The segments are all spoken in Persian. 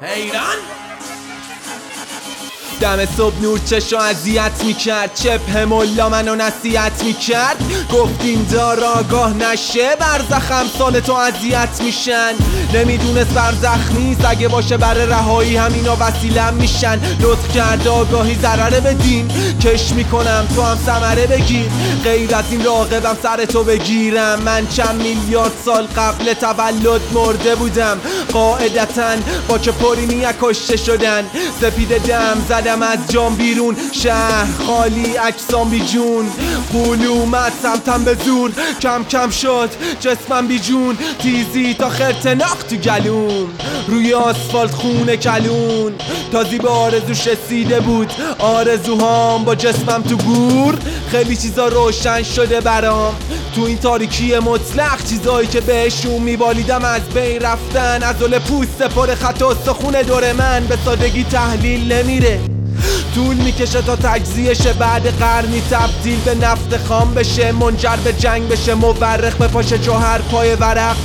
Hey, Don. دم صبح نور چشو اذیت می‌کرد. چپ ملا منو نصیحت می‌کرد. گفتیم دار آگاه نشه برزخم سال تو اذیت میشن. نمی‌دونست برزخ نیست اگه باشه برای رهایی همینا وسیلم میشن. لطف کرد آگاهی ضرره بدین. کش می‌کنم تو هم ثمره بگیر. غیر از این راقبم سر تو بگیرم. من چند میلیارد سال قبل تولد مرده بودم. قاعدتا با که پرینی کشته شدن. سپید دم زدم. از جام بیرون. شهر خالی اجسام بی جون. قول اومد سمتم به زور. کم کم شد جسمم بی جون. تیزی تا خرتناق تو گلوم. روی آسفالت خونه کلون. تا زیب آرزوش رسیده بود. آرزوهام با جسمم تو گور. خیلی چیزا روشن شده برام. تو این تاریکی مطلق چیزایی که بهشون میبالیدم از بین رفتن. از پوست پر خط و سخون دور من. به سادگی تحلیل نمیره. طول می‌کشه تا تجزیه شه بعد قرنی تبدیل به نفت خام بشه منجر به جنگ بشه مورخ به پاشه جوهر پای ورق.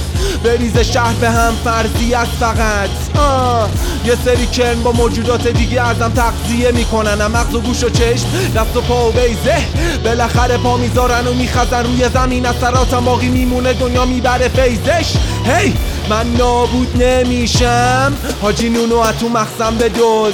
بریز شهر به هم فرضی است فقط. آه. یه سری کرن با موجودات دیگه ازم تغذیه می‌کنن. مغز و گوش و چشم دست و پا و بیزه. بالاخره پا می‌ذارن و میخزن روی زمین اثراتم باقی میمونه دنیا می‌بره فیزش هی! من نابود نمیشم. حاجی نونو تو مخزم به دوز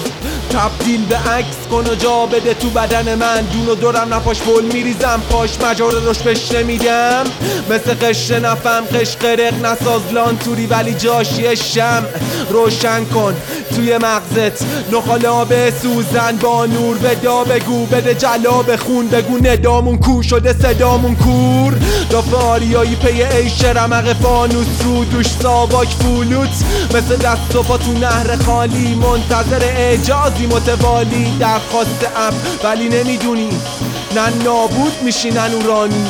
تبدیل به عکس کن و جا بده تو بدن من. دون و دورم نپاش بول میریزم. پاش مجار روش بش نمیدم. مثل قشر نفم قش قرق نساز لانتوری ولی جاش یه شم. روشن کن توی مغزت. نخال آب سوزن با نور به بگو. بده جلا خون بگو ندامون کو شده صدامون کور. دافه پی عیش رمق فانوس رو دوش ساواک فولوت مثل دست و پا تو نهر خالی. منتظر اعجازی متوالی. درخواست ام ولی نمی‌دونی. نه نابود میشی نه نورانی.